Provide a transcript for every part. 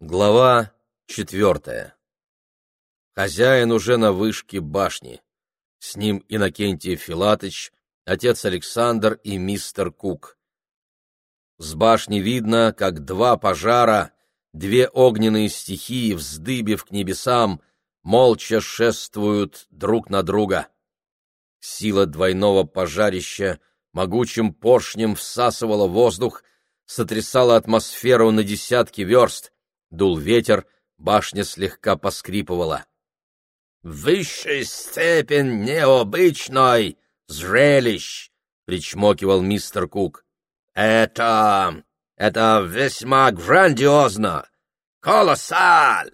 Глава четвертая. Хозяин уже на вышке башни. С ним Иннокентий Филатыч, отец Александр и мистер Кук. С башни видно, как два пожара, две огненные стихии, вздыбив к небесам, молча шествуют друг на друга. Сила двойного пожарища могучим поршнем всасывала воздух, сотрясала атмосферу на десятки верст, Дул ветер, башня слегка поскрипывала. «В высшей степень необычной зрелищ!» — причмокивал мистер Кук. «Это... это весьма грандиозно! Колоссаль!»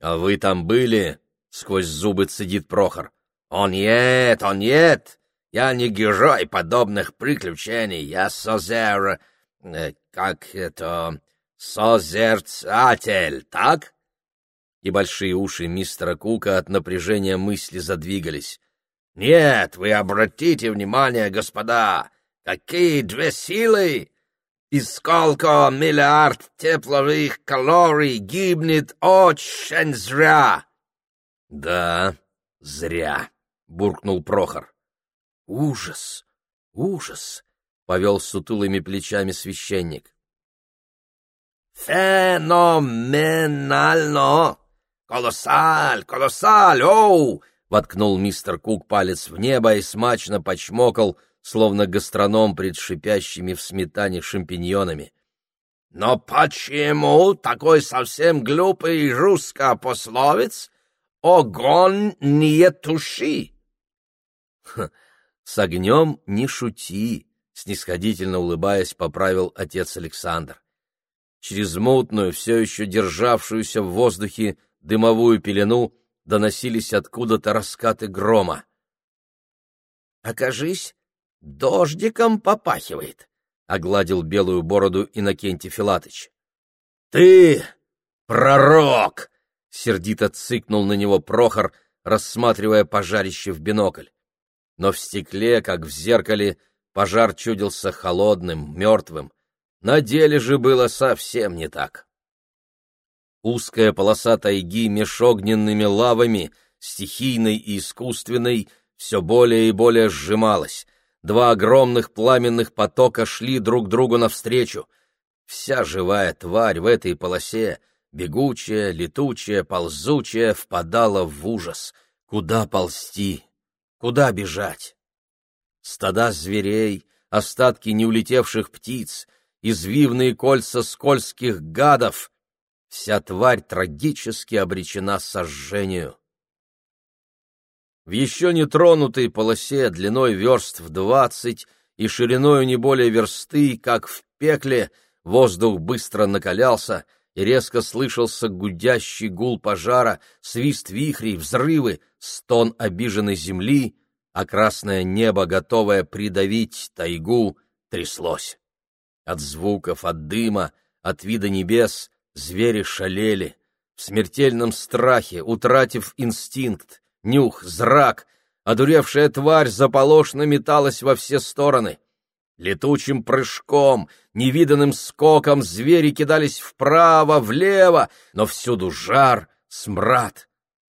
«А вы там были?» — сквозь зубы цедит Прохор. «О нет, о нет! Я не герой подобных приключений, я созер... Э, как это... «Созерцатель, так?» И большие уши мистера Кука от напряжения мысли задвигались. «Нет, вы обратите внимание, господа, какие две силы! И сколько миллиард тепловых калорий гибнет очень зря!» «Да, зря», — буркнул Прохор. «Ужас, ужас!» — повел сутулыми плечами священник. «Феноменально! Колоссаль! Колоссаль! Оу!» — воткнул мистер Кук палец в небо и смачно почмокал, словно гастроном пред шипящими в сметане шампиньонами. «Но почему такой совсем глупый русский пословец «Огонь не туши»?» «С огнем не шути», — снисходительно улыбаясь, поправил отец Александр. Через мутную, все еще державшуюся в воздухе дымовую пелену доносились откуда-то раскаты грома. «Окажись, дождиком попахивает», — огладил белую бороду Иннокентий Филатыч. «Ты пророк!» — сердито цыкнул на него Прохор, рассматривая пожарище в бинокль. Но в стекле, как в зеркале, пожар чудился холодным, мертвым, на деле же было совсем не так. Узкая полоса тайги меж огненными лавами, стихийной и искусственной, все более и более сжималась. Два огромных пламенных потока шли друг другу навстречу. Вся живая тварь в этой полосе, бегучая, летучая, ползучая, впадала в ужас. Куда ползти? Куда бежать? Стада зверей, остатки неулетевших птиц — извивные кольца скользких гадов. Вся тварь трагически обречена сожжению. В еще не тронутой полосе длиной верст в двадцать и шириною не более версты, как в пекле, воздух быстро накалялся, и резко слышался гудящий гул пожара, свист вихрей, взрывы, стон обиженной земли, а красное небо, готовое придавить тайгу, тряслось. От звуков, от дыма, от вида небес звери шалели. В смертельном страхе, утратив инстинкт, нюх, зрак, одуревшая тварь заполошно металась во все стороны. Летучим прыжком, невиданным скоком звери кидались вправо, влево, но всюду жар, смрад,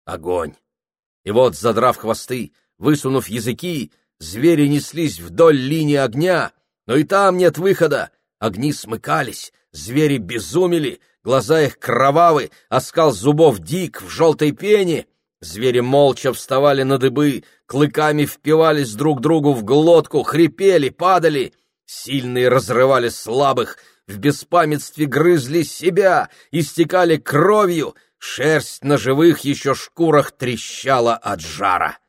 огонь. И вот, задрав хвосты, высунув языки, звери неслись вдоль линии огня, но и там нет выхода, Огни смыкались, звери безумели, глаза их кровавы, оскал зубов дик в желтой пене. Звери молча вставали на дыбы, клыками впивались друг другу в глотку, хрипели, падали. Сильные разрывали слабых, в беспамятстве грызли себя, истекали кровью, шерсть на живых еще шкурах трещала от жара.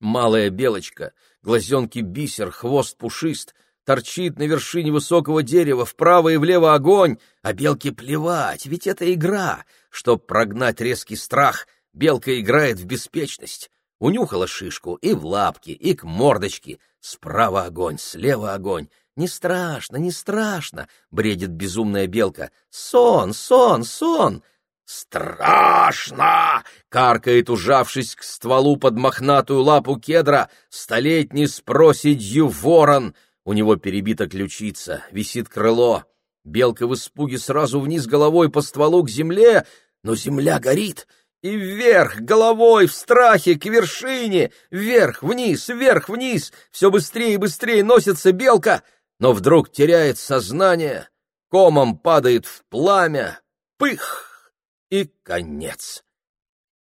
Малая белочка, глазенки бисер, хвост пушист — торчит на вершине высокого дерева, вправо и влево огонь, а белке плевать, ведь это игра. Чтоб прогнать резкий страх, белка играет в беспечность. Унюхала шишку и в лапки, и к мордочке. Справа огонь, слева огонь. «Не страшно, не страшно!» — бредит безумная белка. «Сон, сон, сон!» «Страшно!» — каркает, ужавшись к стволу под мохнатую лапу кедра, столетний с проседью ворон — у него перебита ключица, висит крыло. Белка в испуге сразу вниз головой по стволу к земле, но земля горит. И вверх, головой, в страхе, к вершине, вверх, вниз, вверх, вниз, все быстрее и быстрее носится белка, но вдруг теряет сознание, комом падает в пламя, пых, и конец.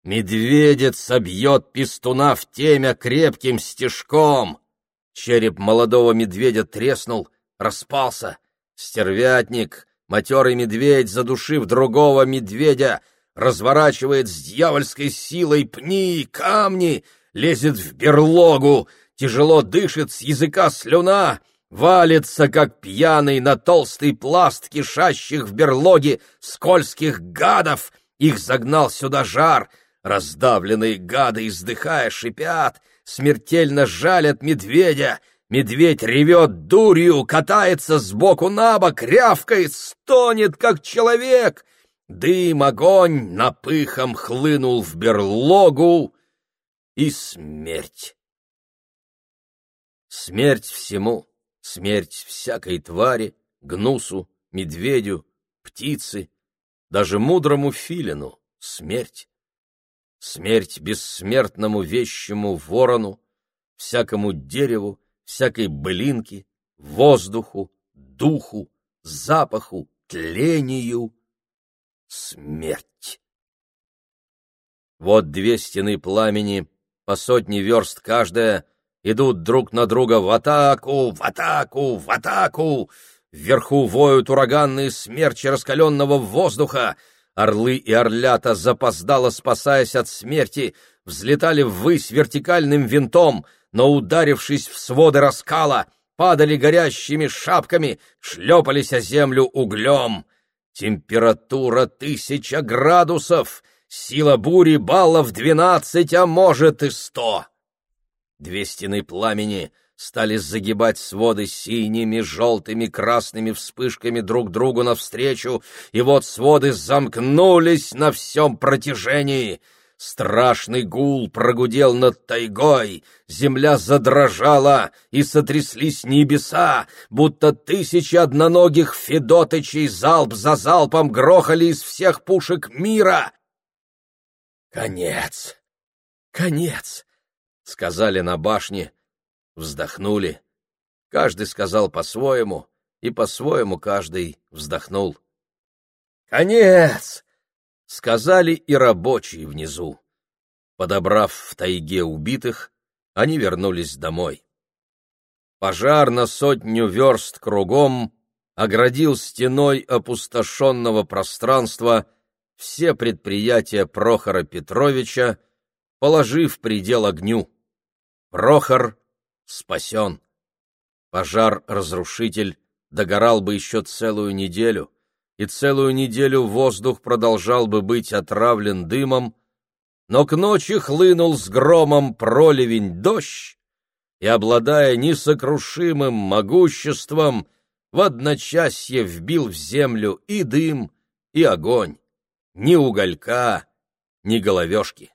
Медведец обьет пистуна в темя крепким стежком. Череп молодого медведя треснул, распался. Стервятник, матерый медведь, задушив другого медведя, разворачивает с дьявольской силой пни и камни, лезет в берлогу, тяжело дышит с языка слюна, валится, как пьяный, на толстый пласт кишащих в берлоге скользких гадов. Их загнал сюда жар. Раздавленные гады, издыхая, шипят, смертельно жалят медведя. Медведь ревет дурью, катается сбоку на бок, рявкает, стонет, как человек. Дым, огонь напыхом хлынул в берлогу, и смерть. Смерть всему, смерть всякой твари, гнусу, медведю, птице, даже мудрому филину смерть. Смерть бессмертному вещему ворону, всякому дереву, всякой былинке, воздуху, духу, запаху, тлению. Смерть. Вот две стены пламени, по сотни верст каждая, идут друг на друга в атаку, в атаку, в атаку. Вверху воют ураганные смерчи раскаленного воздуха. Орлы и орлята, запоздало спасаясь от смерти, взлетали ввысь вертикальным винтом, но, ударившись в своды раскала, падали горящими шапками, шлепались о землю углем. Температура тысяча градусов, сила бури баллов двенадцать, а может и сто. Две стены пламени стали загибать своды синими, желтыми, красными вспышками друг другу навстречу, и вот своды замкнулись на всем протяжении. Страшный гул прогудел над тайгой, земля задрожала, и сотряслись небеса, будто тысячи одноногих федотычей залп за залпом грохали из всех пушек мира. «Конец! Конец!» — сказали на башне, вздохнули. Каждый сказал по-своему, и по-своему каждый вздохнул. «Конец!» — сказали и рабочие внизу. Подобрав в тайге убитых, они вернулись домой. Пожар на сотню верст кругом оградил стеной опустошенного пространства все предприятия Прохора Петровича, положив предел огню. Прохор спасен. Пожар-разрушитель догорал бы еще целую неделю, и целую неделю воздух продолжал бы быть отравлен дымом, но к ночи хлынул с громом проливень дождь, и, обладая несокрушимым могуществом, в одночасье вбил в землю и дым, и огонь, ни уголька, ни головешки.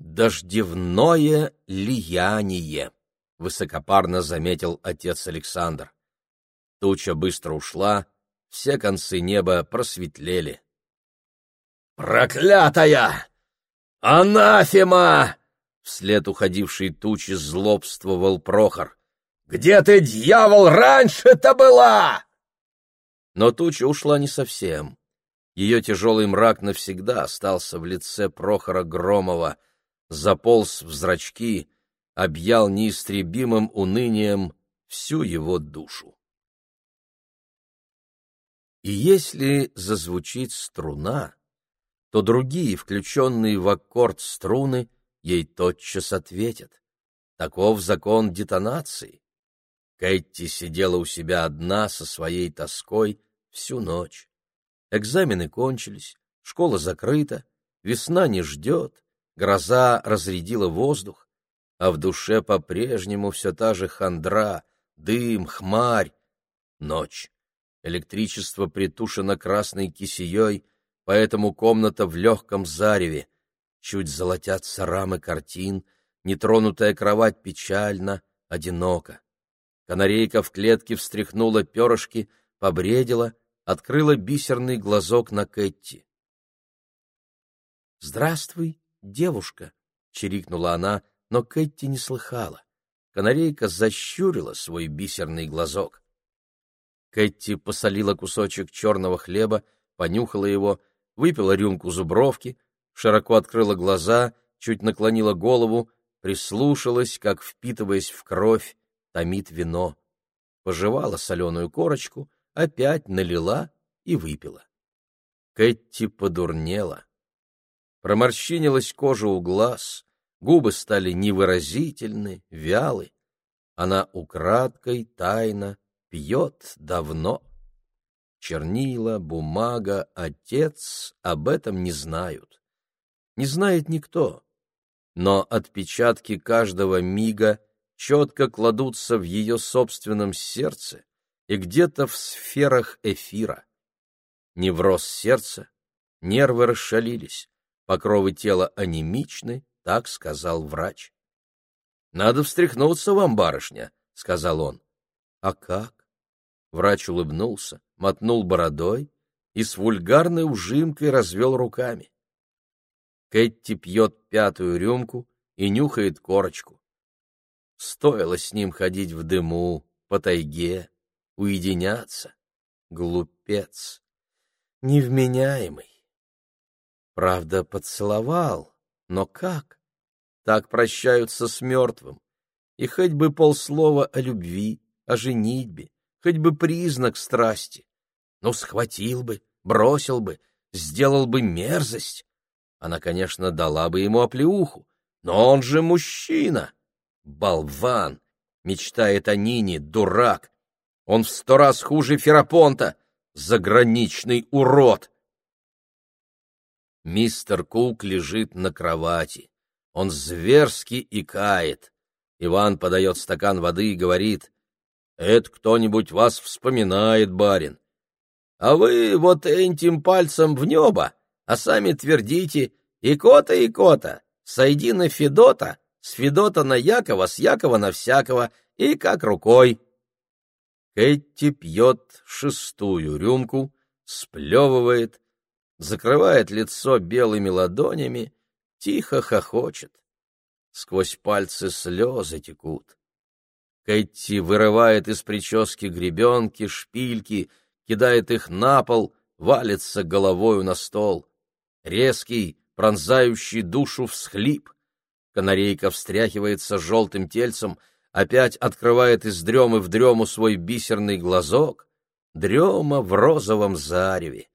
«Дождевное лияние», — высокопарно заметил отец Александр. Туча быстро ушла, все концы неба просветлели. «Проклятая! Анафема!» Вслед уходившей тучи злобствовал Прохор. «Где ты, дьявол, раньше-то была?» Но туча ушла не совсем. Ее тяжелый мрак навсегда остался в лице Прохора Громова — заполз в зрачки, объял неистребимым унынием всю его душу. И если зазвучит струна, то другие, включенные в аккорд струны, ей тотчас ответят. Таков закон детонации. Кэти сидела у себя одна со своей тоской всю ночь. Экзамены кончились, школа закрыта, весна не ждет, Гроза разрядила воздух, а в душе по-прежнему все та же хандра, дым, хмарь. Ночь. Электричество притушено красной кисеей, поэтому комната в легком зареве. Чуть золотятся рамы картин, нетронутая кровать печально, одиноко. Канарейка в клетке встряхнула перышки, побредила, открыла бисерный глазок на Кэтти. «Здравствуй, девушка!» — чирикнула она, но Кэтти не слыхала. Канарейка защурила свой бисерный глазок. Кэтти посолила кусочек черного хлеба, понюхала его, выпила рюмку зубровки, широко открыла глаза, чуть наклонила голову, прислушалась, как, впитываясь в кровь, томит вино. Пожевала соленую корочку, опять налила и выпила. Кэтти подурнела. Проморщинилась кожа у глаз, губы стали невыразительны, вялы. Она украдкой, тайно пьет давно. Чернила, бумага, отец об этом не знают. Не знает никто. Но отпечатки каждого мига четко кладутся в ее собственном сердце и где-то в сферах эфира. Невроз сердца, нервы расшалились, покровы тела анемичны, так сказал врач. — Надо встряхнуться вам, барышня, — сказал он. — А как? Врач улыбнулся, мотнул бородой и с вульгарной ужимкой развел руками. Кэтти пьет пятую рюмку и нюхает корочку. Стоило с ним ходить в дыму, по тайге, уединяться. Глупец, невменяемый. Правда, поцеловал, но как? Так прощаются с мертвым. И хоть бы полслова о любви, о женитьбе, хоть бы признак страсти. Ну, схватил бы, бросил бы, сделал бы мерзость. Она, конечно, дала бы ему оплеуху, но он же мужчина. Болван! Мечтает о Нине, дурак. Он в сто раз хуже Ферапонта, заграничный урод. Мистер Кук лежит на кровати. Он зверски икает. Иван подает стакан воды и говорит, это кто-нибудь вас вспоминает, барин. А вы вот этим пальцем в небо, а сами твердите «Икота, Икота, сойди на Федота, с Федота на Якова, с Якова на всякого, и как рукой». Кэти пьет шестую рюмку, сплевывает, закрывает лицо белыми ладонями, тихо хохочет. Сквозь пальцы слезы текут. Кэти вырывает из прически гребенки, шпильки, кидает их на пол, валится головою на стол. Резкий, пронзающий душу всхлип. Канарейка встряхивается желтым тельцем, опять открывает из дремы в дрему свой бисерный глазок. Дрема в розовом зареве.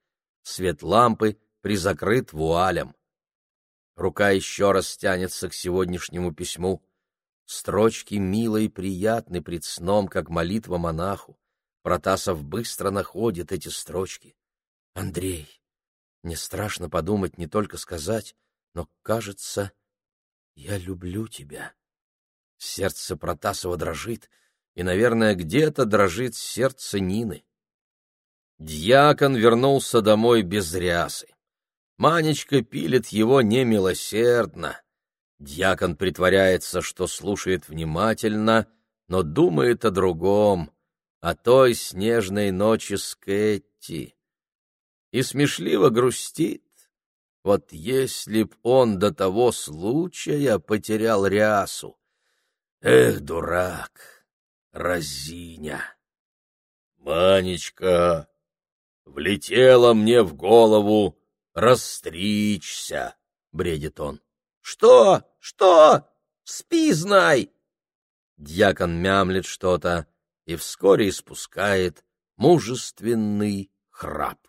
Свет лампы призакрыт вуалем. Рука еще раз тянется к сегодняшнему письму. Строчки мило и приятны пред сном, как молитва монаху. Протасов быстро находит эти строчки. Андрей, мне страшно подумать, не только сказать, но, кажется, я люблю тебя. Сердце Протасова дрожит, и, наверное, где-то дрожит сердце Нины. Дьякон вернулся домой без рясы. Манечка пилит его немилосердно. Дьякон притворяется, что слушает внимательно, но думает о другом, о той снежной ночи с Кэтти. И смешливо грустит. Вот если б он до того случая потерял рясу. Эх, дурак, разиня! Манечка, влетела мне в голову расстричься, — бредит он. Что? Что? Спи, знай!» Дьякон мямлет что-то и вскоре испускает мужественный храп.